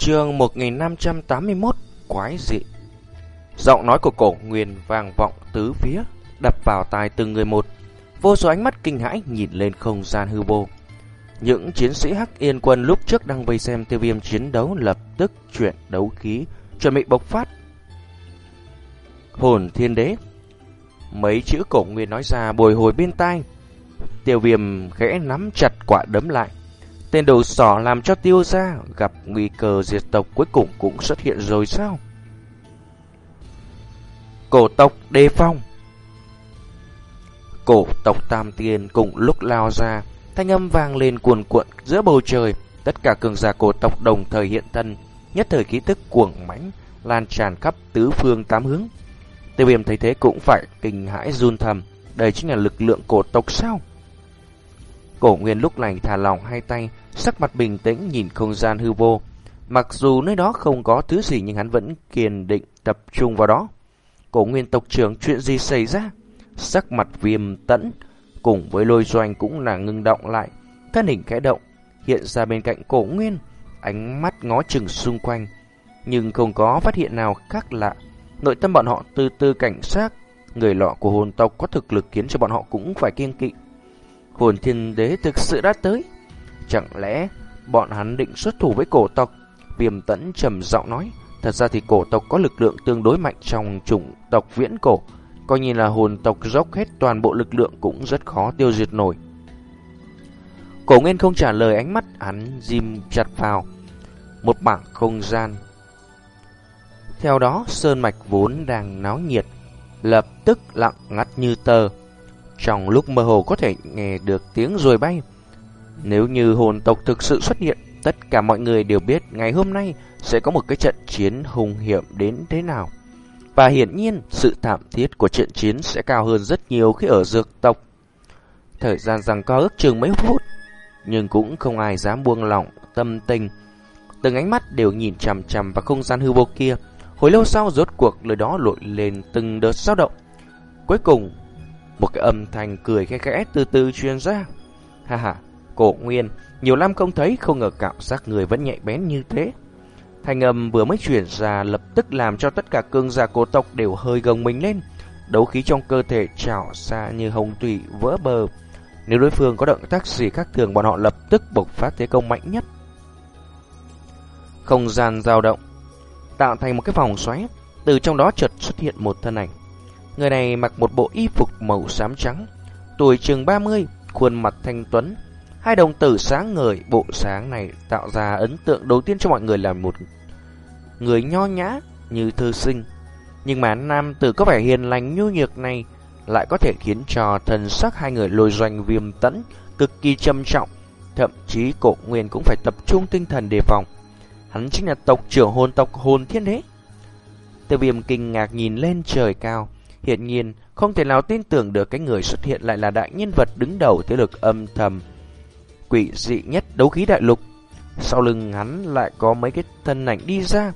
Chương 1581 Quái dị. Giọng nói của cổ nguyên vang vọng tứ phía, Đập vào tai từng người một. Vô số ánh mắt kinh hãi nhìn lên không gian hư vô. Những chiến sĩ Hắc Yên quân lúc trước đang vây xem tiêu viêm chiến đấu Lập tức chuyển đấu khí, Chuẩn bị bộc phát. Hồn thiên đế. Mấy chữ cổ nguyên nói ra bồi hồi bên tai. Tiêu viêm khẽ nắm chặt quả đấm lại. Tên đầu sỏ làm cho tiêu gia gặp nguy cơ diệt tộc cuối cùng cũng xuất hiện rồi sao? Cổ tộc đề phong Cổ tộc Tam Tiên cùng lúc lao ra, thanh âm vang lên cuồn cuộn giữa bầu trời. Tất cả cường giả cổ tộc đồng thời hiện thân, nhất thời khí tức cuồng mãnh lan tràn khắp tứ phương tám hướng. Tiêu viêm thấy thế cũng phải kinh hãi run thầm, đây chính là lực lượng cổ tộc sao? Cổ Nguyên lúc này thả lỏng hai tay, sắc mặt bình tĩnh nhìn không gian hư vô. Mặc dù nơi đó không có thứ gì nhưng hắn vẫn kiên định tập trung vào đó. Cổ Nguyên tộc trưởng chuyện gì xảy ra? Sắc mặt viêm tẫn, cùng với lôi doanh cũng là ngưng động lại. Thân hình khẽ động, hiện ra bên cạnh cổ Nguyên, ánh mắt ngó chừng xung quanh. Nhưng không có phát hiện nào khác lạ. Nội tâm bọn họ từ từ cảnh sát, người lọ của hồn tộc có thực lực khiến cho bọn họ cũng phải kiêng kỵ. Hồn thiên đế thực sự đã tới. Chẳng lẽ bọn hắn định xuất thủ với cổ tộc? Viêm tẫn trầm giọng nói. Thật ra thì cổ tộc có lực lượng tương đối mạnh trong chủng tộc viễn cổ. Coi như là hồn tộc dốc hết toàn bộ lực lượng cũng rất khó tiêu diệt nổi. Cổ Nguyên không trả lời ánh mắt hắn dìm chặt vào một bảng không gian. Theo đó, sơn mạch vốn đang náo nhiệt, lập tức lặng ngắt như tờ. Trong lúc mơ hồ có thể nghe được tiếng rồi bay. Nếu như hồn tộc thực sự xuất hiện, tất cả mọi người đều biết ngày hôm nay sẽ có một cái trận chiến hùng hiểm đến thế nào. Và hiển nhiên, sự thảm thiết của trận chiến sẽ cao hơn rất nhiều khi ở dược tộc. Thời gian rằng có ước chừng mấy phút, nhưng cũng không ai dám buông lỏng tâm tình. Từng ánh mắt đều nhìn chằm chằm vào không gian hư vô kia. Hồi lâu sau rốt cuộc lời đó lội lên từng đợt dao động. Cuối cùng, một cái âm thanh cười khẽ khẽ từ từ truyền ra. Ha ha, cổ nguyên, nhiều năm không thấy không ngờ cảm giác người vẫn nhạy bén như thế. Thanh âm vừa mới chuyển ra lập tức làm cho tất cả cương giả cổ tộc đều hơi gồng mình lên. Đấu khí trong cơ thể trào ra như hồng tủy vỡ bờ. Nếu đối phương có động tác gì khác thường bọn họ lập tức bộc phát thế công mạnh nhất. Không gian dao động tạo thành một cái vòng xoáy, từ trong đó chợt xuất hiện một thân ảnh. Người này mặc một bộ y phục màu xám trắng, tuổi chừng 30, khuôn mặt thanh tuấn, hai đồng tử sáng ngời, bộ sáng này tạo ra ấn tượng đầu tiên cho mọi người là một người nho nhã như thư sinh. Nhưng mà nam tử có vẻ hiền lành nhu nhược này lại có thể khiến cho thần sắc hai người lôi doanh viêm tẫn cực kỳ trầm trọng, thậm chí cổ nguyên cũng phải tập trung tinh thần đề phòng. Hắn chính là tộc trưởng hồn tộc hồn thiên đế. Tiêu viêm kinh ngạc nhìn lên trời cao, Hiện nhiên, không thể nào tin tưởng được cái người xuất hiện lại là đại nhân vật đứng đầu thế lực âm thầm. Quỷ dị nhất đấu khí đại lục. Sau lưng hắn lại có mấy cái thân ảnh đi ra.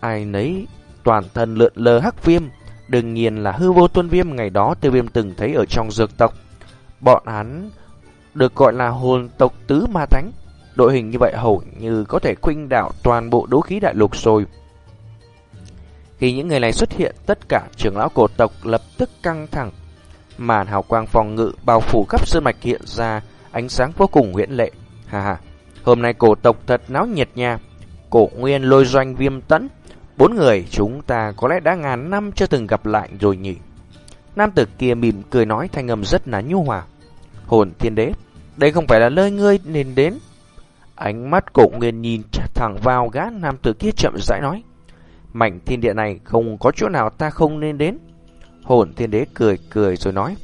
Ai nấy toàn thân lượn lờ hắc viêm. Đương nhiên là hư vô tuân viêm ngày đó tiêu viêm từng thấy ở trong dược tộc. Bọn hắn được gọi là hồn tộc tứ ma thánh. Đội hình như vậy hầu như có thể khuynh đảo toàn bộ đấu khí đại lục rồi. Khi những người này xuất hiện, tất cả trưởng lão cổ tộc lập tức căng thẳng. Màn hào quang phòng ngự bao phủ khắp sơn mạch hiện ra, ánh sáng vô cùng huyễn lệ. Hà hà, hôm nay cổ tộc thật náo nhiệt nha. Cổ nguyên lôi doanh viêm tẫn. Bốn người chúng ta có lẽ đã ngàn năm chưa từng gặp lại rồi nhỉ. Nam tử kia mỉm cười nói thanh âm rất là nhu hòa. Hồn thiên đế, đây không phải là nơi ngươi nên đến. Ánh mắt cổ nguyên nhìn thẳng vào gã nam tử kia chậm rãi nói. Mảnh thiên địa này không có chỗ nào ta không nên đến. Hồn thiên đế cười cười rồi nói.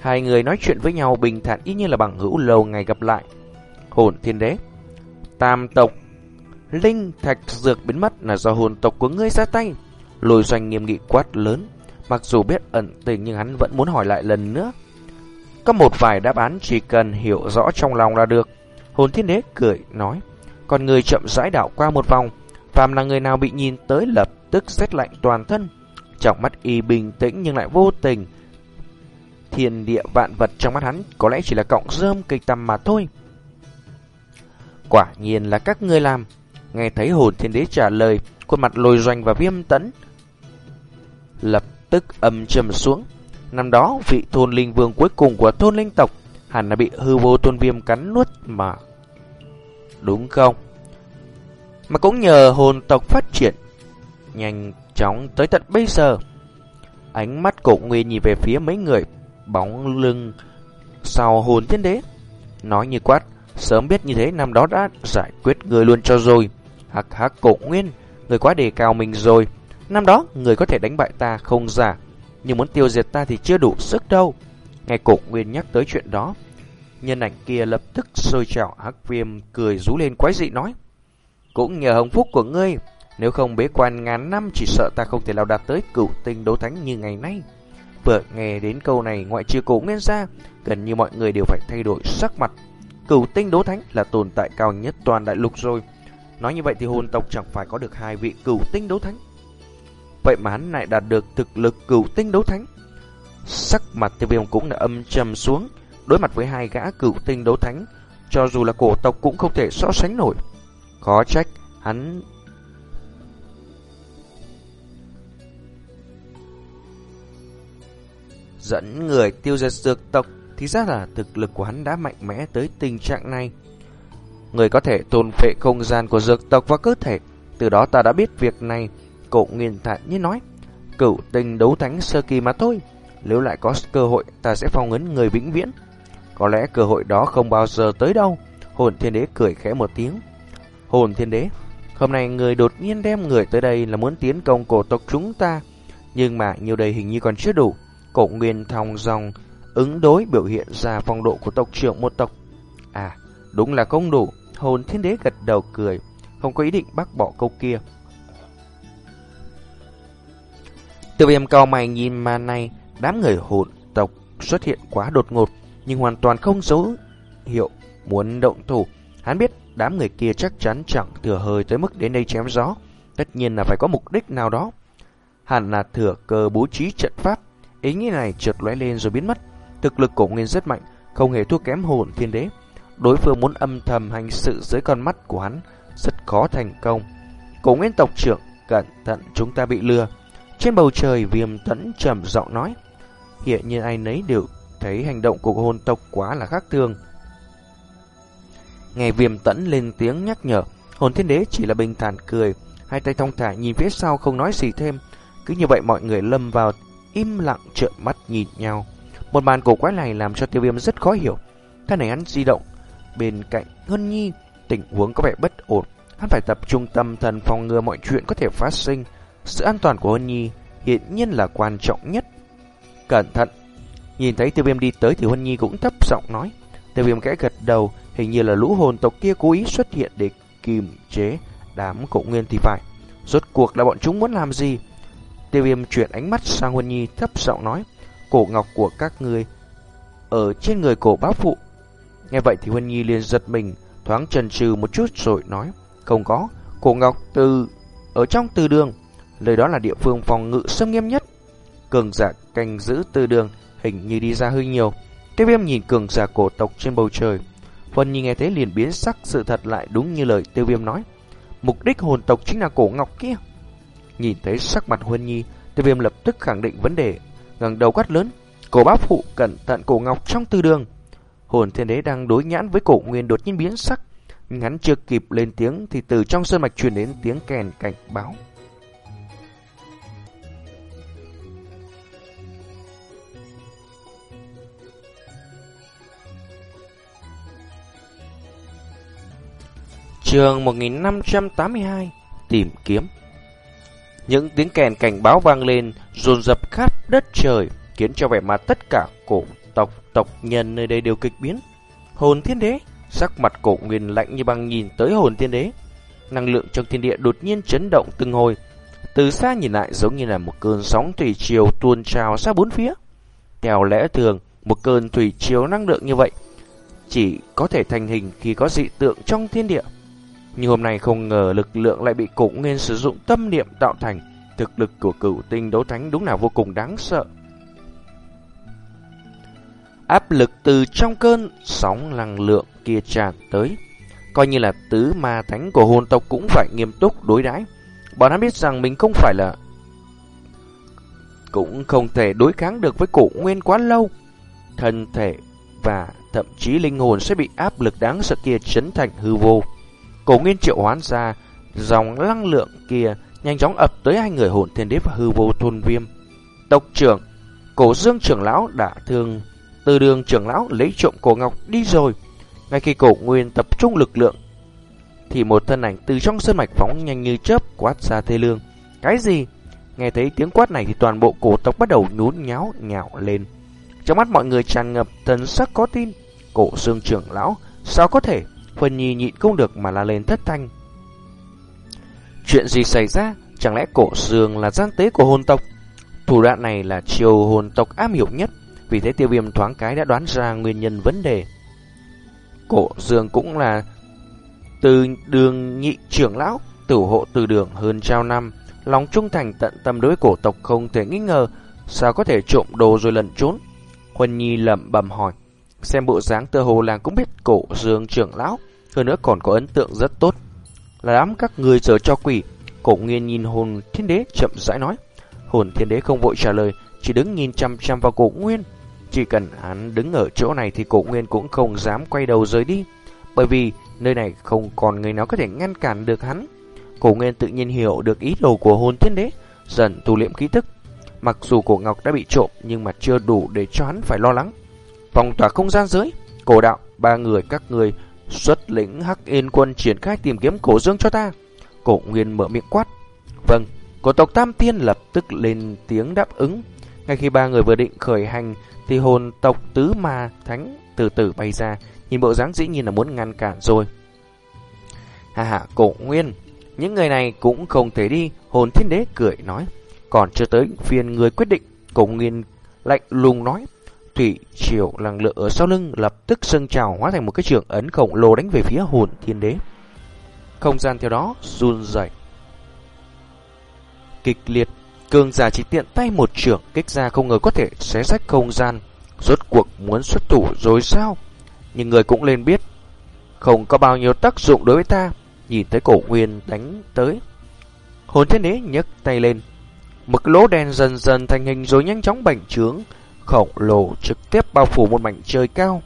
Hai người nói chuyện với nhau bình thản y như là bằng hữu lâu ngày gặp lại. Hồn thiên đế. Tam tộc. Linh thạch dược biến mất là do hồn tộc của ngươi ra tay. Lôi doanh nghiêm nghị quát lớn. Mặc dù biết ẩn tình nhưng hắn vẫn muốn hỏi lại lần nữa. Có một vài đáp án chỉ cần hiểu rõ trong lòng là được. Hồn thiên đế cười, nói. Còn người chậm rãi đảo qua một vòng Phàm là người nào bị nhìn tới lập tức rét lạnh toàn thân. Trong mắt y bình tĩnh nhưng lại vô tình. Thiên địa vạn vật trong mắt hắn có lẽ chỉ là cọng rơm cây tầm mà thôi. Quả nhiên là các ngươi làm. Nghe thấy hồn thiên đế trả lời, khuôn mặt lôi doanh và viêm tấn lập tức âm trầm xuống. Năm đó, vị thôn linh vương cuối cùng của thôn linh tộc hẳn là bị hư vô thôn viêm cắn nuốt mà. Đúng không? Mà cũng nhờ hồn tộc phát triển nhanh chóng tới tận bây giờ. Ánh mắt cổ nguyên nhìn về phía mấy người bóng lưng sau hồn thiên đế. Nói như quát, sớm biết như thế năm đó đã giải quyết người luôn cho rồi. Hắc hắc cổ nguyên, người quá đề cao mình rồi. Năm đó, người có thể đánh bại ta không giả, nhưng muốn tiêu diệt ta thì chưa đủ sức đâu. Nghe cổ nguyên nhắc tới chuyện đó, nhân ảnh kia lập tức sôi trào hắc viêm cười rú lên quái dị nói. Cũng nhờ hồng phúc của ngươi, nếu không bế quan ngàn năm chỉ sợ ta không thể nào đạt tới cửu tinh đấu thánh như ngày nay. Vừa nghe đến câu này ngoại trừ cổ nguyên ra, gần như mọi người đều phải thay đổi sắc mặt. Cửu tinh đấu thánh là tồn tại cao nhất toàn đại lục rồi. Nói như vậy thì hồn tộc chẳng phải có được hai vị cửu tinh đấu thánh. Vậy mà hắn lại đạt được thực lực cửu tinh đấu thánh. Sắc mặt tiêu viêm cũng đã âm trầm xuống, đối mặt với hai gã cửu tinh đấu thánh, cho dù là cổ tộc cũng không thể so sánh nổi khó trách, hắn dẫn người tiêu diệt dược tộc thì ra là thực lực của hắn đã mạnh mẽ tới tình trạng này. Người có thể tồn phệ không gian của dược tộc và cơ thể, từ đó ta đã biết việc này. Cậu nghiền thản như nói, cửu tình đấu thánh sơ kỳ mà thôi. Nếu lại có cơ hội, ta sẽ phong ấn người vĩnh viễn. Có lẽ cơ hội đó không bao giờ tới đâu. Hồn thiên đế cười khẽ một tiếng. Hồn thiên đế, hôm nay người đột nhiên đem người tới đây là muốn tiến công cổ tộc chúng ta. Nhưng mà nhiều đây hình như còn chưa đủ. Cổ nguyên thong dòng ứng đối biểu hiện ra phong độ của tộc trưởng một tộc. À, đúng là không đủ. Hồn thiên đế gật đầu cười, không có ý định bác bỏ câu kia. Tiêu viêm cao mày nhìn mà này, đám người hồn tộc xuất hiện quá đột ngột, nhưng hoàn toàn không dấu hiệu muốn động thủ. Hắn biết đám người kia chắc chắn chẳng thừa hơi tới mức đến đây chém gió. Tất nhiên là phải có mục đích nào đó. Hẳn là thừa cơ bố trí trận pháp. Ý nghĩ này chợt lóe lên rồi biến mất. Thực lực cổ nguyên rất mạnh, không hề thua kém hồn thiên đế. Đối phương muốn âm thầm hành sự dưới con mắt của hắn, rất khó thành công. Cổ nguyên tộc trưởng, cẩn thận chúng ta bị lừa. Trên bầu trời viêm tẫn trầm giọng nói. Hiện nhiên ai nấy đều thấy hành động của hồn tộc quá là khác thường. Nghe viêm tẫn lên tiếng nhắc nhở, hồn thiên đế chỉ là bình thản cười, hai tay thong thả nhìn phía sau không nói gì thêm. Cứ như vậy mọi người lâm vào im lặng trợn mắt nhìn nhau. Một màn cổ quái này làm cho tiêu viêm rất khó hiểu. Thân này hắn di động, bên cạnh Hân Nhi, tình huống có vẻ bất ổn. Hắn phải tập trung tâm thần phòng ngừa mọi chuyện có thể phát sinh. Sự an toàn của Hân Nhi hiện nhiên là quan trọng nhất. Cẩn thận! Nhìn thấy tiêu viêm đi tới thì Hân Nhi cũng thấp giọng nói. Tiêu viêm kẽ gật đầu, hình như là lũ hồn tộc kia cố ý xuất hiện để kiềm chế đám cổ nguyên thì phải. Rốt cuộc là bọn chúng muốn làm gì? Tiêu viêm chuyển ánh mắt sang Huân Nhi thấp giọng nói cổ ngọc của các người ở trên người cổ bá phụ. Nghe vậy thì Huân Nhi liền giật mình, thoáng chần chừ một chút rồi nói, không có, cổ ngọc từ ở trong từ đường, lời đó là địa phương phòng ngự xâm nghiêm nhất. Cường giả canh giữ từ đường hình như đi ra hơi nhiều. Tiêu viêm nhìn cường giả cổ tộc trên bầu trời. Huân Nhi nghe thế liền biến sắc sự thật lại đúng như lời tiêu viêm nói. Mục đích hồn tộc chính là cổ ngọc kia. Nhìn thấy sắc mặt Huân Nhi, tiêu viêm lập tức khẳng định vấn đề ngẩng đầu quát lớn, cổ bá phụ cẩn thận cổ ngọc trong tư đường. Hồn thiên đế đang đối nhãn với cổ nguyên đột nhiên biến sắc, ngắn hắn chưa kịp lên tiếng thì từ trong sơn mạch truyền đến tiếng kèn cảnh báo. Trường 1582 Tìm kiếm những tiếng kèn cảnh báo vang lên, dồn dập khắp đất trời, khiến cho vẻ mặt tất cả cổ tộc tộc nhân nơi đây đều kịch biến. Hồn thiên đế, sắc mặt cổ nguyên lạnh như băng nhìn tới hồn thiên đế. Năng lượng trong thiên địa đột nhiên chấn động từng hồi, từ xa nhìn lại giống như là một cơn sóng thủy triều tuôn trào ra bốn phía. Theo lẽ thường, một cơn thủy triều năng lượng như vậy chỉ có thể thành hình khi có dị tượng trong thiên địa. Nhưng hôm nay không ngờ lực lượng lại bị cổ nguyên sử dụng tâm niệm tạo thành. Thực lực của cửu tinh đấu thánh đúng là vô cùng đáng sợ. Áp lực từ trong cơn sóng năng lượng kia tràn tới. coi như là tứ ma thánh của hồn tộc cũng phải nghiêm túc đối đãi. Bọn hắn biết rằng mình không phải là cũng không thể đối kháng được với cổ nguyên quá lâu. Thân thể và thậm chí linh hồn sẽ bị áp lực đáng sợ kia chấn thành hư vô. Cổ nguyên triệu hoán ra dòng năng lượng kia nhanh chóng ập tới hai người hồn thiên đế và hư vô thôn viêm. Tộc trưởng, cổ dương trưởng lão đã thương từ đường trưởng lão lấy trộm cổ ngọc đi rồi. Ngay khi cổ nguyên tập trung lực lượng, thì một thân ảnh từ trong sơn mạch phóng nhanh như chớp quát ra thê lương. Cái gì? Nghe thấy tiếng quát này thì toàn bộ cổ tộc bắt đầu nhún nháo nhạo lên. Trong mắt mọi người tràn ngập thần sắc có tin. Cổ dương trưởng lão, sao có thể? Huân Nhi nhịn không được mà la lên thất thanh. Chuyện gì xảy ra? Chẳng lẽ cổ xương là gian tế của hồn tộc? Thủ đoạn này là chiều hồn tộc am hiểu nhất. Vì thế tiêu viêm thoáng cái đã đoán ra nguyên nhân vấn đề. Cổ xương cũng là từ đường nhị trưởng lão, tử hộ từ đường hơn trao năm. Lòng trung thành tận tâm đối cổ tộc không thể nghi ngờ. Sao có thể trộm đồ rồi lẩn trốn? Huân Nhi lẩm bẩm hỏi. Xem bộ dáng tơ hồ làng cũng biết cổ dương trưởng lão. Hơn nữa còn có ấn tượng rất tốt. Là đám các người giờ cho quỷ. Cổ nghiên nhìn hồn thiên đế chậm rãi nói. Hồn thiên đế không vội trả lời. Chỉ đứng nhìn chăm chăm vào cổ nguyên. Chỉ cần hắn đứng ở chỗ này thì cổ nguyên cũng không dám quay đầu rời đi. Bởi vì nơi này không còn người nào có thể ngăn cản được hắn. Cổ nguyên tự nhiên hiểu được ý đồ của hồn thiên đế. Dần tu liệm ký thức. Mặc dù cổ ngọc đã bị trộm nhưng mà chưa đủ để cho hắn phải lo lắng. vòng tỏa không gian giới. Cổ đạo, ba người các người xuất lĩnh Hắc Yên quân triển khai tìm kiếm cổ dương cho ta. Cổ Nguyên mở miệng quát. Vâng, cổ tộc Tam Tiên lập tức lên tiếng đáp ứng. Ngay khi ba người vừa định khởi hành thì hồn tộc Tứ Ma Thánh từ từ bay ra, nhìn bộ dáng dĩ nhiên là muốn ngăn cản rồi. Hà hà, cổ Nguyên, những người này cũng không thể đi, hồn thiên đế cười nói. Còn chưa tới phiên người quyết định, cổ Nguyên lạnh lùng nói. Thủy triều năng lượng ở sau lưng lập tức dâng trào hóa thành một cái trường ấn khổng lồ đánh về phía hồn thiên đế. Không gian theo đó run rẩy. Kịch liệt, cường giả chỉ tiện tay một trường kích ra không ngờ có thể xé rách không gian. Rốt cuộc muốn xuất thủ rồi sao? Nhưng người cũng lên biết, không có bao nhiêu tác dụng đối với ta. Nhìn thấy cổ nguyên đánh tới. Hồn thiên đế nhấc tay lên. mực lỗ đen dần dần thành hình rồi nhanh chóng bành trướng khổng lồ trực tiếp bao phủ một mảnh trời cao.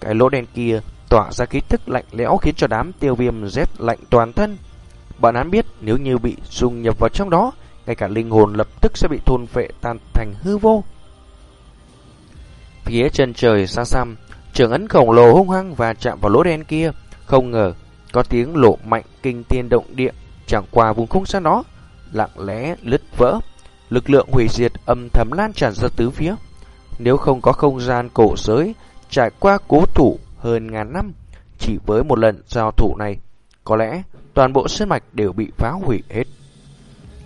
Cái lỗ đen kia tỏa ra khí thức lạnh lẽo khiến cho đám tiêu viêm rét lạnh toàn thân. Bọn hắn biết nếu như bị dung nhập vào trong đó, ngay cả linh hồn lập tức sẽ bị thôn phệ tan thành hư vô. Phía chân trời xa xăm, trường ấn khổng lồ hung hăng và chạm vào lỗ đen kia. Không ngờ, có tiếng lộ mạnh kinh tiên động địa, chẳng qua vùng không gian đó, lặng lẽ lứt vỡ. Lực lượng hủy diệt âm thầm lan tràn ra tứ phía. Nếu không có không gian cổ giới trải qua cố thủ hơn ngàn năm, chỉ với một lần giao thủ này, có lẽ toàn bộ sơn mạch đều bị phá hủy hết.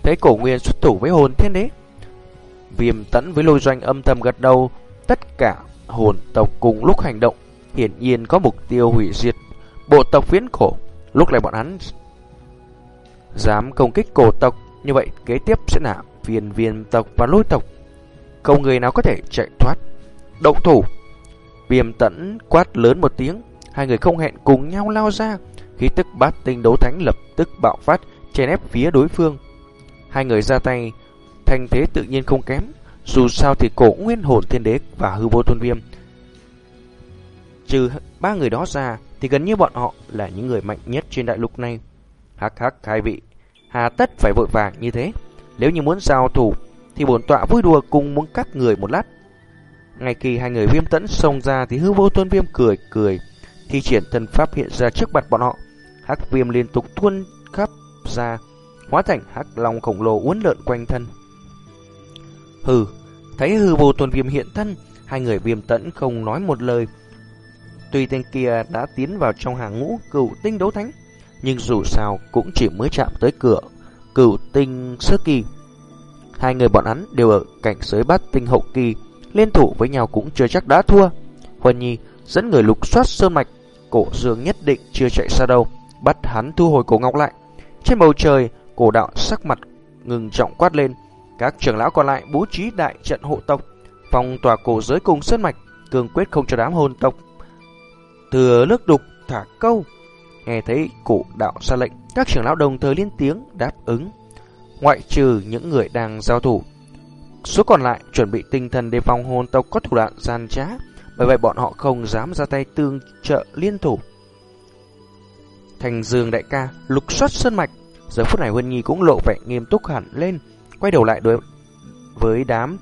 Thấy cổ nguyên xuất thủ với hồn thiên đế, viêm tẫn với lôi doanh âm thầm gật đầu, tất cả hồn tộc cùng lúc hành động, hiển nhiên có mục tiêu hủy diệt bộ tộc viễn cổ. Lúc này bọn hắn dám công kích cổ tộc, như vậy kế tiếp sẽ là viên viên tộc và lôi tộc không người nào có thể chạy thoát. Động thủ! Viêm tẫn quát lớn một tiếng, hai người không hẹn cùng nhau lao ra. Khí tức bát tinh đấu thánh lập tức bạo phát, chèn ép phía đối phương. Hai người ra tay, thanh thế tự nhiên không kém. Dù sao thì cổ nguyên hồn thiên đế và hư vô tôn viêm. Trừ ba người đó ra, thì gần như bọn họ là những người mạnh nhất trên đại lục này. Hắc hắc hai vị, hà tất phải vội vàng như thế. Nếu như muốn giao thủ thì bổn tọa vui đùa cùng muốn cắt người một lát. Ngay khi hai người viêm tẫn xông ra thì hư vô tôn viêm cười cười, thi triển thân pháp hiện ra trước mặt bọn họ. Hắc viêm liên tục tuôn khắp ra, hóa thành hắc long khổng lồ uốn lượn quanh thân. Hừ, thấy hư vô tôn viêm hiện thân, hai người viêm tẫn không nói một lời. Tuy tên kia đã tiến vào trong hàng ngũ cửu tinh đấu thánh, nhưng dù sao cũng chỉ mới chạm tới cửa cửu tinh sơ kỳ Hai người bọn hắn đều ở cảnh giới bát tinh hậu kỳ, liên thủ với nhau cũng chưa chắc đã thua. Huân Nhi dẫn người lục soát sơn mạch, cổ dương nhất định chưa chạy xa đâu, bắt hắn thu hồi cổ ngọc lại. Trên bầu trời, cổ đạo sắc mặt ngừng trọng quát lên, các trưởng lão còn lại bố trí đại trận hộ tộc, phòng tòa cổ giới cùng sơn mạch, cường quyết không cho đám hồn tộc thừa nước đục thả câu. Nghe thấy cổ đạo ra lệnh, các trưởng lão đồng thời liên tiếng đáp ứng. Ngoại trừ những người đang giao thủ, số còn lại chuẩn bị tinh thần đề phòng hồn tộc có thủ đoạn gian trá, bởi vậy bọn họ không dám ra tay tương trợ liên thủ. Thành Dương đại ca lục soát sơn mạch, giờ phút này Huân Nhi cũng lộ vẻ nghiêm túc hẳn lên, quay đầu lại đối với đám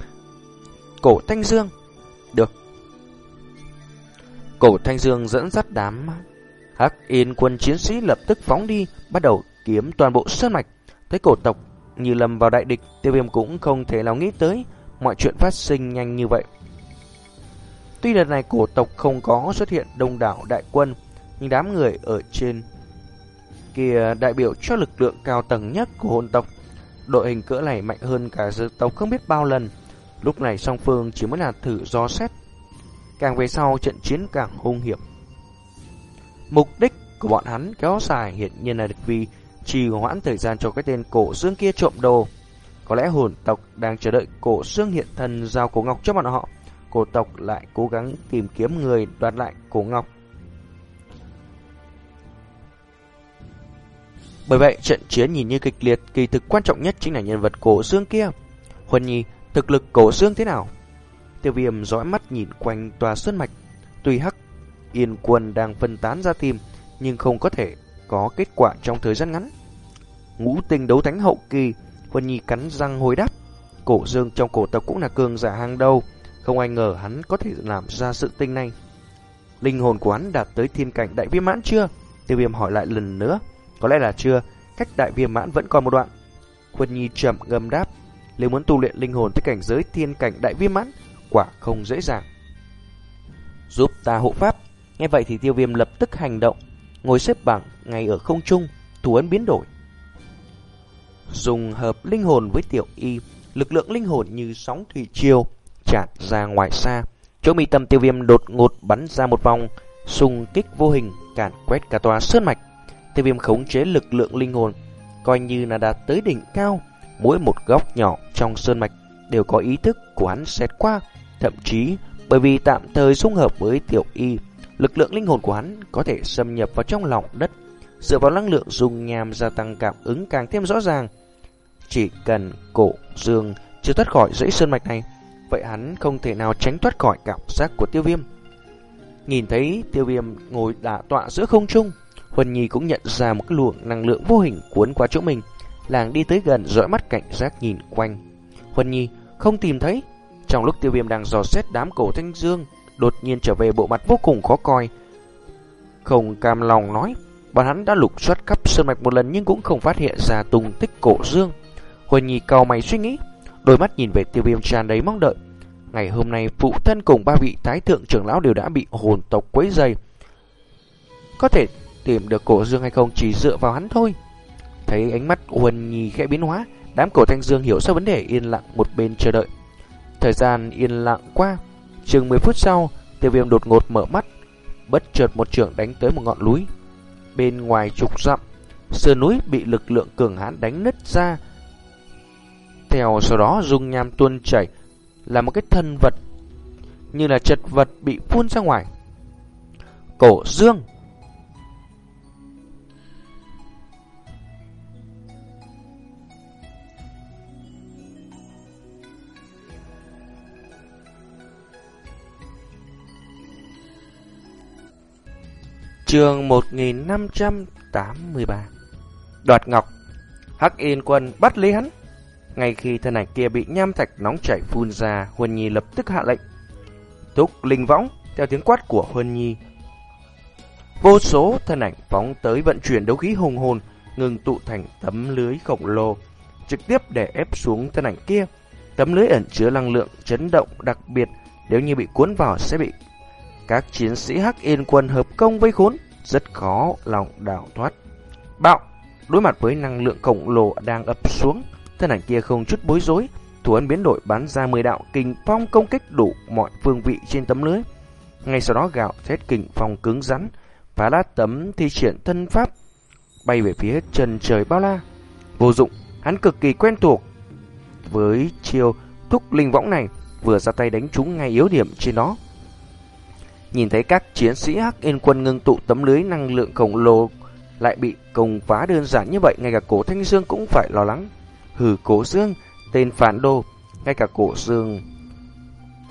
cổ Thanh Dương. Được. Cổ Thanh Dương dẫn dắt đám Hắc Yên quân chiến sĩ lập tức phóng đi, bắt đầu kiếm toàn bộ sơn mạch. Thấy cổ tộc như lầm vào đại địch, tiêu viêm cũng không thể nào nghĩ tới mọi chuyện phát sinh nhanh như vậy. Tuy lần này cổ tộc không có xuất hiện đông đảo đại quân, nhưng đám người ở trên kia đại biểu cho lực lượng cao tầng nhất của hồn tộc. Đội hình cỡ này mạnh hơn cả dự tộc không biết bao lần. Lúc này song phương chỉ mới là thử do xét. Càng về sau trận chiến càng hung hiểm. Mục đích của bọn hắn kéo dài hiện nhiên là được vì trì hoãn thời gian cho cái tên cổ xương kia trộm đồ. Có lẽ hồn tộc đang chờ đợi cổ xương hiện thân giao cổ ngọc cho bọn họ. Cổ tộc lại cố gắng tìm kiếm người đoạt lại cổ ngọc. Bởi vậy, trận chiến nhìn như kịch liệt, kỳ thực quan trọng nhất chính là nhân vật cổ xương kia. Huân Nhi, thực lực cổ xương thế nào? Tiêu viêm dõi mắt nhìn quanh tòa sơn mạch. Tuy hắc yên quân đang phân tán ra tìm, nhưng không có thể có kết quả trong thời gian ngắn. Ngũ tinh đấu thánh hậu kỳ, Huân Nhi cắn răng hồi đáp. Cổ dương trong cổ tộc cũng là cường giả hàng đầu, không ai ngờ hắn có thể làm ra sự tinh này. Linh hồn của hắn đạt tới thiên cảnh đại viêm mãn chưa? Tiêu viêm hỏi lại lần nữa. Có lẽ là chưa, cách đại viêm mãn vẫn còn một đoạn. Huân Nhi chậm ngâm đáp. Nếu muốn tu luyện linh hồn tới cảnh giới thiên cảnh đại viêm mãn, quả không dễ dàng. Giúp ta hộ pháp. Nghe vậy thì tiêu viêm lập tức hành động, ngồi xếp bằng ngay ở không trung, thủ ấn biến đổi. Dùng hợp linh hồn với tiểu y, lực lượng linh hồn như sóng thủy triều tràn ra ngoài xa. Chỗ mi tâm tiêu viêm đột ngột bắn ra một vòng, xung kích vô hình càn quét cả tòa sơn mạch. Tiêu viêm khống chế lực lượng linh hồn, coi như là đạt tới đỉnh cao, mỗi một góc nhỏ trong sơn mạch đều có ý thức của hắn xét qua, thậm chí bởi vì tạm thời xung hợp với tiểu y, lực lượng linh hồn của hắn có thể xâm nhập vào trong lòng đất, dựa vào năng lượng dùng nham gia tăng cảm ứng càng thêm rõ ràng. Chỉ cần cổ dương chưa thoát khỏi dãy sơn mạch này, vậy hắn không thể nào tránh thoát khỏi cảm giác của tiêu viêm. Nhìn thấy tiêu viêm ngồi đả tọa giữa không trung, Huân Nhi cũng nhận ra một cái luồng năng lượng vô hình cuốn qua chỗ mình. Làng đi tới gần dõi mắt cảnh giác nhìn quanh. Huân Nhi không tìm thấy. Trong lúc tiêu viêm đang dò xét đám cổ thanh dương, đột nhiên trở về bộ mặt vô cùng khó coi. Không cam lòng nói, bọn hắn đã lục soát khắp sơn mạch một lần nhưng cũng không phát hiện ra tung tích cổ dương. Huỳnh Nhi cầu mày suy nghĩ, đôi mắt nhìn về tiêu viêm tràn đầy mong đợi. Ngày hôm nay phụ thân cùng ba vị thái thượng trưởng lão đều đã bị hồn tộc quấy dày. Có thể tìm được cổ dương hay không chỉ dựa vào hắn thôi. Thấy ánh mắt Huỳnh Nhi khẽ biến hóa, đám cổ thanh dương hiểu ra vấn đề yên lặng một bên chờ đợi. Thời gian yên lặng qua, chừng 10 phút sau, tiêu viêm đột ngột mở mắt, bất chợt một trường đánh tới một ngọn núi. Bên ngoài trục dặm, sườn núi bị lực lượng cường hãn đánh nứt ra. Theo sau đó dung nham tuôn chảy là một cái thân vật như là chật vật bị phun ra ngoài. Cổ dương Trường 1583 Đoạt Ngọc. Hắc Yên Quân bắt lấy hắn. Ngay khi thân ảnh kia bị nham thạch nóng chảy phun ra, Huân Nhi lập tức hạ lệnh. Túc linh võng, Theo tiếng quát của Huân Nhi. Vô số thân ảnh phóng tới vận chuyển đấu khí hùng hồn, Ngừng tụ thành tấm lưới khổng lồ, Trực tiếp để ép xuống thân ảnh kia. Tấm lưới ẩn chứa năng lượng chấn động đặc biệt, Nếu như bị cuốn vào sẽ bị các chiến sĩ Hắc Yên quân hợp công với khốn, rất khó lòng đào thoát. Bạo, đối mặt với năng lượng khổng lồ đang ập xuống, thân ảnh kia không chút bối rối, thủ ấn biến đổi bắn ra 10 đạo kình phong công kích đủ mọi phương vị trên tấm lưới. Ngay sau đó gạo thét kình phong cứng rắn, phá lát tấm thi triển thân pháp, bay về phía chân trời bao la. Vô dụng, hắn cực kỳ quen thuộc với chiêu thúc linh võng này, vừa ra tay đánh trúng ngay yếu điểm trên đó. Nhìn thấy các chiến sĩ Hắc Yên quân ngưng tụ tấm lưới năng lượng khổng lồ lại bị công phá đơn giản như vậy, ngay cả cổ Thanh Dương cũng phải lo lắng. Hừ cổ Dương, tên phản đồ, ngay cả cổ Dương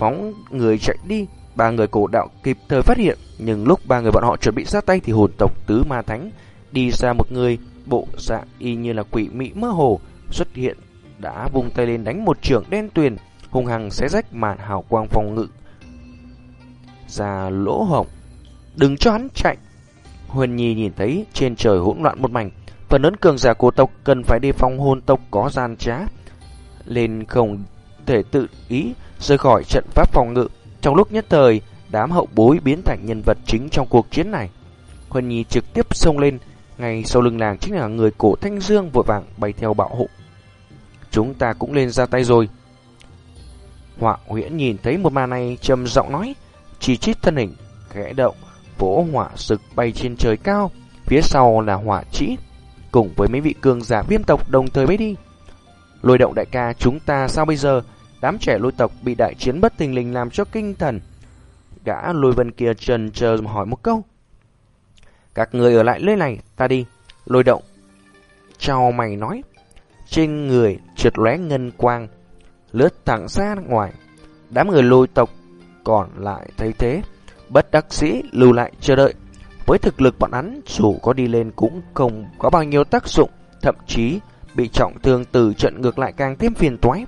phóng người chạy đi, ba người cổ đạo kịp thời phát hiện, nhưng lúc ba người bọn họ chuẩn bị ra tay thì hồn tộc tứ ma thánh đi ra một người bộ dạng y như là quỷ mị mơ hồ xuất hiện đã vung tay lên đánh một trường đen tuyền hung hăng xé rách màn hào quang phòng ngự ra lỗ hổng đừng cho hắn chạy Huyền Nhi nhìn thấy trên trời hỗn loạn một mảnh, phần lớn cường giả cổ tộc cần phải đề phòng hồn tộc có gian trá, lên không thể tự ý rời khỏi trận pháp phòng ngự. Trong lúc nhất thời, đám hậu bối biến thành nhân vật chính trong cuộc chiến này. Huyền Nhi trực tiếp xông lên, ngay sau lưng nàng chính là người cổ Thanh Dương vội vàng bay theo bảo hộ. Chúng ta cũng lên ra tay rồi. Họa huyễn nhìn thấy một màn này trầm giọng nói, chỉ chít thân hình, khẽ động, vỗ hỏa sực bay trên trời cao, phía sau là hỏa chỉ, cùng với mấy vị cường giả viêm tộc đồng thời bay đi. Lôi động đại ca chúng ta sao bây giờ? Đám trẻ lôi tộc bị đại chiến bất tình lình làm cho kinh thần. Gã lôi vân kia trần chờ hỏi một câu. Các người ở lại nơi này, ta đi. Lôi động. Chào mày nói. Trên người trượt lóe ngân quang, lướt thẳng ra ngoài. Đám người lôi tộc còn lại thấy thế, bất đắc sĩ lưu lại chờ đợi. Với thực lực bọn hắn, dù có đi lên cũng không có bao nhiêu tác dụng, thậm chí bị trọng thương từ trận ngược lại càng thêm phiền toái.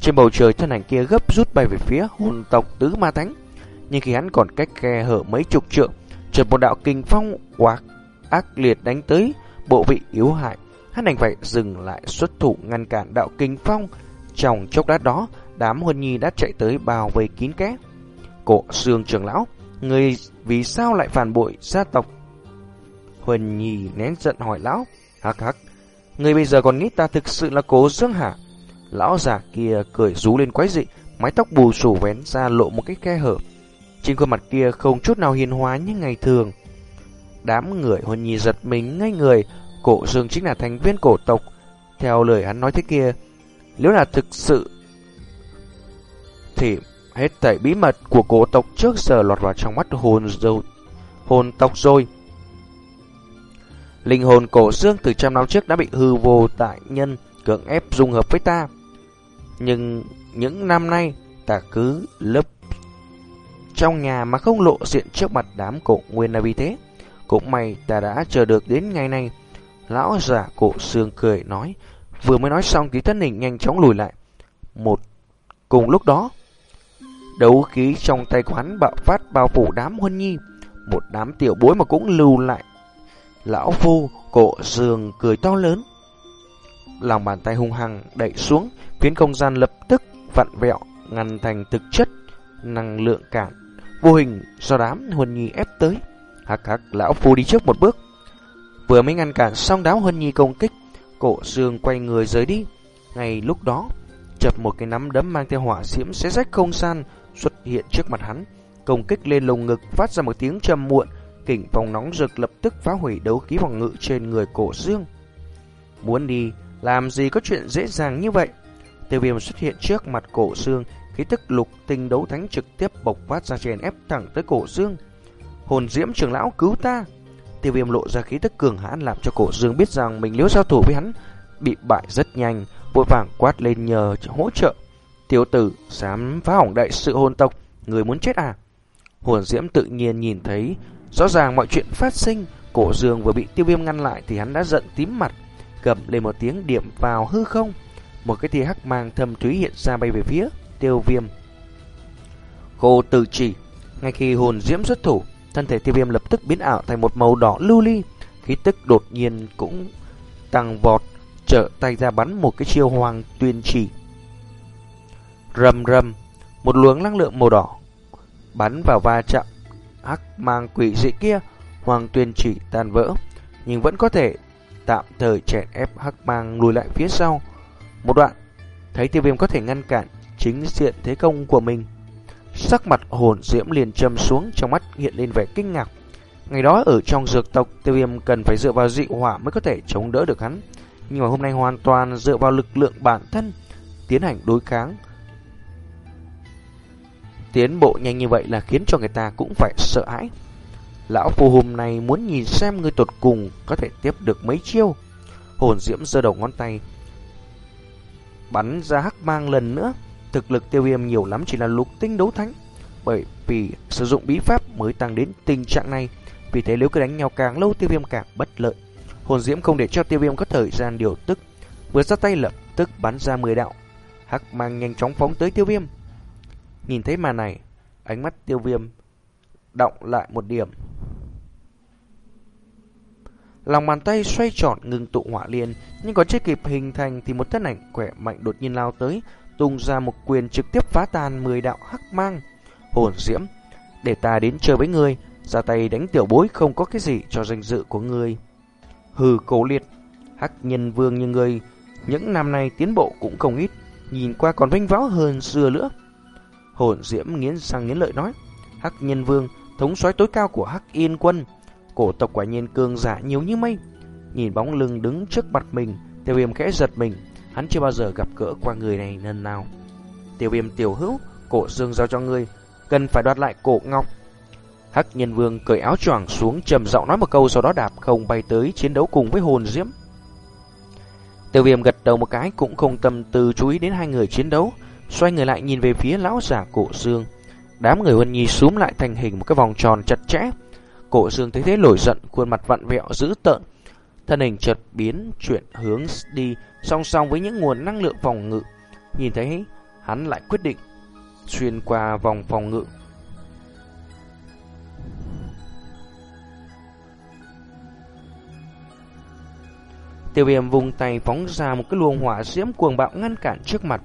Trên bầu trời thân ảnh kia gấp rút bay về phía hồn tộc tứ ma thánh, nhưng khi hắn còn cách khe hở mấy chục trượng, chợt một đạo kinh phong quạc ác liệt đánh tới bộ vị yếu hại, hắn đành phải dừng lại xuất thủ ngăn cản đạo kinh phong. Trong chốc lát đó, đám huân nhi đã chạy tới bao vây kín kẽ. Cổ xương trưởng lão Người vì sao lại phản bội gia tộc? huỳnh Nhi nén giận hỏi lão. Hắc hắc, người bây giờ còn nghĩ ta thực sự là cố dương hả? Lão già kia cười rú lên quái dị, mái tóc bù xù vén ra lộ một cái khe hở. Trên khuôn mặt kia không chút nào hiền hóa như ngày thường. Đám người huỳnh Nhi giật mình ngay người, cổ dương chính là thành viên cổ tộc. Theo lời hắn nói thế kia, nếu là thực sự thì Hết thảy bí mật của cổ tộc trước giờ lọt vào trong mắt hồn dâu, hồn tộc rồi. Linh hồn cổ xương từ trăm năm trước đã bị hư vô tại nhân cưỡng ép dung hợp với ta. Nhưng những năm nay ta cứ lấp trong nhà mà không lộ diện trước mặt đám cổ nguyên là vì thế. Cũng may ta đã chờ được đến ngày này. Lão giả cổ xương cười nói, vừa mới nói xong thì thân hình nhanh chóng lùi lại. Một cùng lúc đó, Đấu khí trong tay quán bạo phát bao phủ đám huân nhi. Một đám tiểu bối mà cũng lưu lại. Lão phu, cổ giường cười to lớn. Lòng bàn tay hung hăng đẩy xuống, khiến không gian lập tức vặn vẹo, ngăn thành thực chất, năng lượng cản, vô hình do đám huân nhi ép tới. Hắc hắc, lão phu đi trước một bước. Vừa mới ngăn cản xong đám huân nhi công kích, cổ dương quay người rời đi. Ngay lúc đó, chập một cái nắm đấm mang theo hỏa diễm xé rách không gian, xuất hiện trước mặt hắn, công kích lên lồng ngực phát ra một tiếng trầm muộn, kình phong nóng rực lập tức phá hủy đấu khí phòng ngự trên người cổ dương. Muốn đi, làm gì có chuyện dễ dàng như vậy? Tiêu viêm xuất hiện trước mặt cổ dương, khí tức lục tinh đấu thánh trực tiếp bộc phát ra chèn ép thẳng tới cổ dương. Hồn diễm trưởng lão cứu ta! Tiêu viêm lộ ra khí tức cường hãn làm cho cổ dương biết rằng mình nếu giao thủ với hắn, bị bại rất nhanh, vội vàng quát lên nhờ hỗ trợ. Tiểu tử, dám phá hỏng đại sự hôn tộc, người muốn chết à? Hồn diễm tự nhiên nhìn thấy, rõ ràng mọi chuyện phát sinh, cổ dương vừa bị tiêu viêm ngăn lại thì hắn đã giận tím mặt, gầm lên một tiếng điểm vào hư không. Một cái tia hắc mang thâm thúy hiện ra bay về phía tiêu viêm. Khô tử chỉ, ngay khi hồn diễm xuất thủ, thân thể tiêu viêm lập tức biến ảo thành một màu đỏ lưu ly, khí tức đột nhiên cũng tăng vọt, trở tay ra bắn một cái chiêu hoàng tuyên chỉ. Rầm rầm, một luồng năng lượng màu đỏ bắn vào va chạm hắc mang quỷ dị kia, Hoàng Tuyên chỉ tan vỡ, nhưng vẫn có thể tạm thời chèn ép hắc mang lùi lại phía sau. Một đoạn, thấy tiêu viêm có thể ngăn cản chính diện thế công của mình. Sắc mặt hồn diễm liền châm xuống trong mắt hiện lên vẻ kinh ngạc. Ngày đó ở trong dược tộc, tiêu viêm cần phải dựa vào dị hỏa mới có thể chống đỡ được hắn. Nhưng mà hôm nay hoàn toàn dựa vào lực lượng bản thân, tiến hành đối kháng. Tiến bộ nhanh như vậy là khiến cho người ta cũng phải sợ hãi. Lão phù hôm này muốn nhìn xem người tột cùng có thể tiếp được mấy chiêu. Hồn diễm giơ đầu ngón tay. Bắn ra hắc mang lần nữa. Thực lực tiêu viêm nhiều lắm, chỉ là lục tinh đấu thánh. Bởi vì sử dụng bí pháp mới tăng đến tình trạng này. Vì thế nếu cứ đánh nhau càng lâu, tiêu viêm càng bất lợi. Hồn diễm không để cho tiêu viêm có thời gian điều tức. Vừa ra tay lập tức bắn ra 10 đạo. Hắc mang nhanh chóng phóng tới tiêu viêm. Nhìn thấy màn này, ánh mắt tiêu viêm động lại một điểm. Lòng bàn tay xoay tròn ngừng tụ hỏa liên, nhưng còn chưa kịp hình thành thì một thân ảnh khỏe mạnh đột nhiên lao tới, tung ra một quyền trực tiếp phá tan 10 đạo hắc mang. Hồn diễm, để ta đến chơi với ngươi, ra tay đánh tiểu bối không có cái gì cho danh dự của ngươi. Hừ cố liệt, hắc nhân vương như ngươi, những năm nay tiến bộ cũng không ít, nhìn qua còn vinh váo hơn xưa nữa. Hồn diễm nghiến răng nghiến lợi nói, hắc nhân vương, thống soái tối cao của hắc yên quân, cổ tộc quả nhiên cường giả nhiều như mây. Nhìn bóng lưng đứng trước mặt mình, tiêu viêm khẽ giật mình, hắn chưa bao giờ gặp gỡ qua người này lần nào. Tiêu viêm tiểu hữu, cổ dương giao cho ngươi, cần phải đoạt lại cổ ngọc. Hắc nhân vương cởi áo choàng xuống trầm giọng nói một câu sau đó đạp không bay tới chiến đấu cùng với hồn diễm. Tiêu viêm gật đầu một cái cũng không tâm tư chú ý đến hai người chiến đấu, xoay người lại nhìn về phía lão giả cổ dương. Đám người huân nhi súm lại thành hình một cái vòng tròn chặt chẽ. Cổ dương thấy thế nổi giận, khuôn mặt vặn vẹo dữ tợn. Thân hình chợt biến chuyển hướng đi song song với những nguồn năng lượng phòng ngự. Nhìn thấy hắn lại quyết định xuyên qua vòng phòng ngự. Tiêu viêm vùng tay phóng ra một cái luồng hỏa diễm cuồng bạo ngăn cản trước mặt.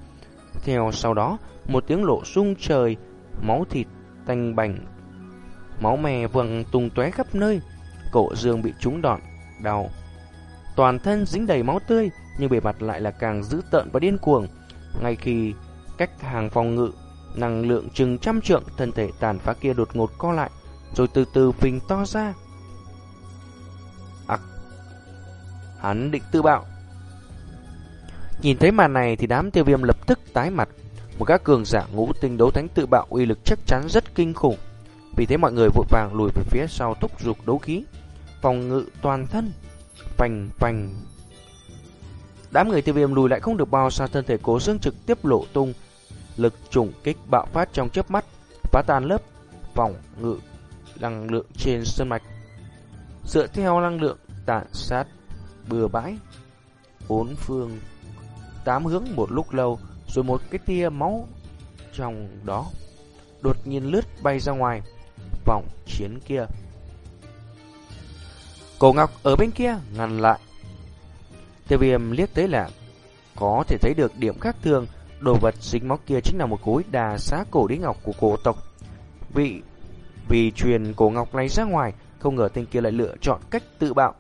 Theo sau đó, một tiếng lộ rung trời, máu thịt tanh bành, máu mè vầng tung tóe khắp nơi. Cổ dương bị trúng đòn, đau. Toàn thân dính đầy máu tươi, nhưng bề mặt lại là càng dữ tợn và điên cuồng. Ngay khi cách hàng phòng ngự, năng lượng chừng trăm trượng, thân thể tàn phá kia đột ngột co lại, rồi từ từ phình to ra. Ặc! hắn định tự bạo. Nhìn thấy màn này thì đám tiêu viêm lập tức tái mặt. Một các cường giả ngũ tinh đấu thánh tự bạo uy lực chắc chắn rất kinh khủng. Vì thế mọi người vội vàng lùi về phía sau thúc dục đấu khí. Phòng ngự toàn thân. Phành phành. Đám người tiêu viêm lùi lại không được bao xa, thân thể cố dương trực tiếp lộ tung. Lực trùng kích bạo phát trong chớp mắt. Phá tan lớp phòng ngự năng lượng trên sân mạch. Dựa theo năng lượng tàn sát bừa bãi, bốn phương tám hướng một lúc lâu, rồi một cái tia máu trong đó đột nhiên lướt bay ra ngoài, vòng chiến kia. Cổ ngọc ở bên kia ngăn lại. Tiêu viêm liếc tới là có thể thấy được điểm khác thường, đồ vật dính máu kia chính là một khối đà xá cổ đế ngọc của cổ tộc. Vị vì truyền cổ ngọc này ra ngoài, không ngờ tên kia lại lựa chọn cách tự bạo.